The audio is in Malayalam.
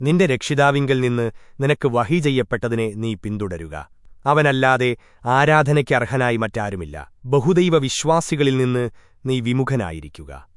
നിന്റെ രക്ഷിതാവിങ്കിൽ നിന്ന് നിനക്ക് വഹി ചെയ്യപ്പെട്ടതിനെ നീ പിന്തുടരുക. അവനല്ലാതെ ആരാധനയ്ക്ക് അർഹനായി മറ്റാരുമില്ല. ബഹുദൈവ വിശ്വാസികളിൽ നിന്ന് നീ വിമുഖനായിരിക്കുക.